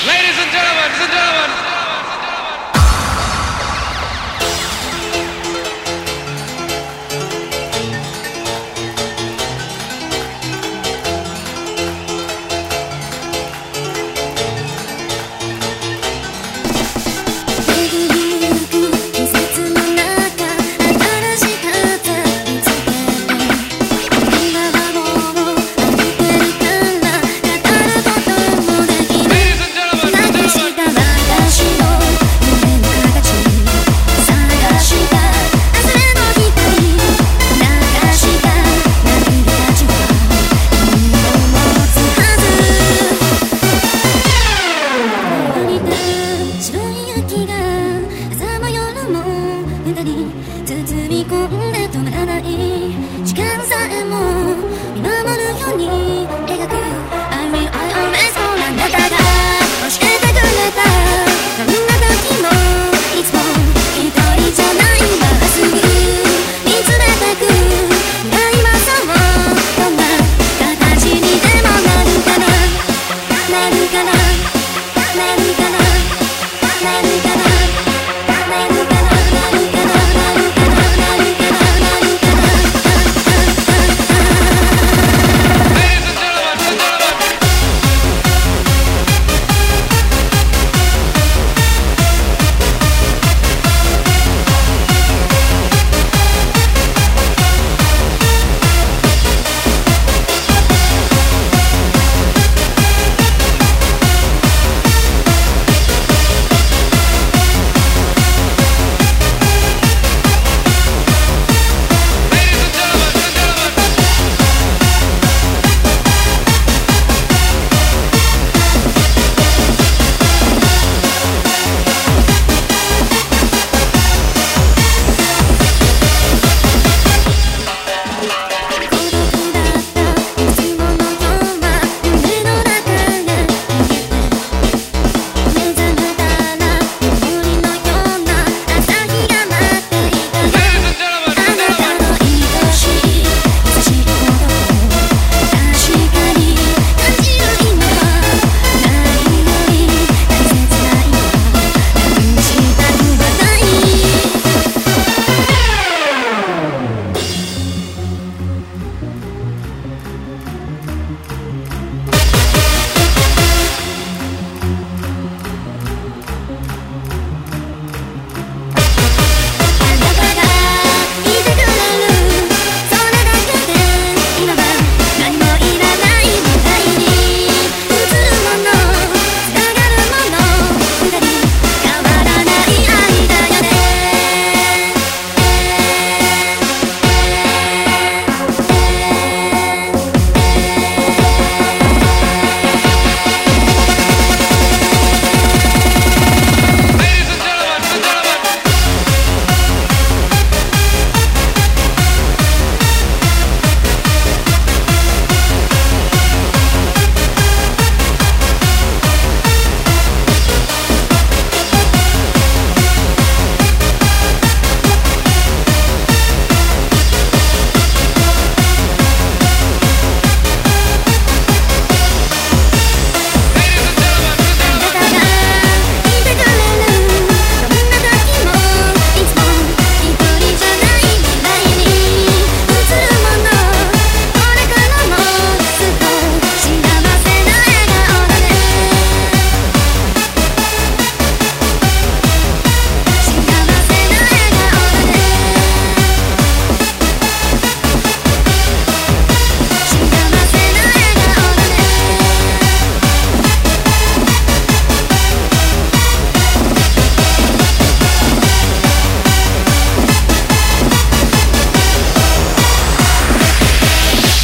Ladies and gentlemen, ladies and gentlemen, も歌に包み込んで止まらない。時間さえも見守るように。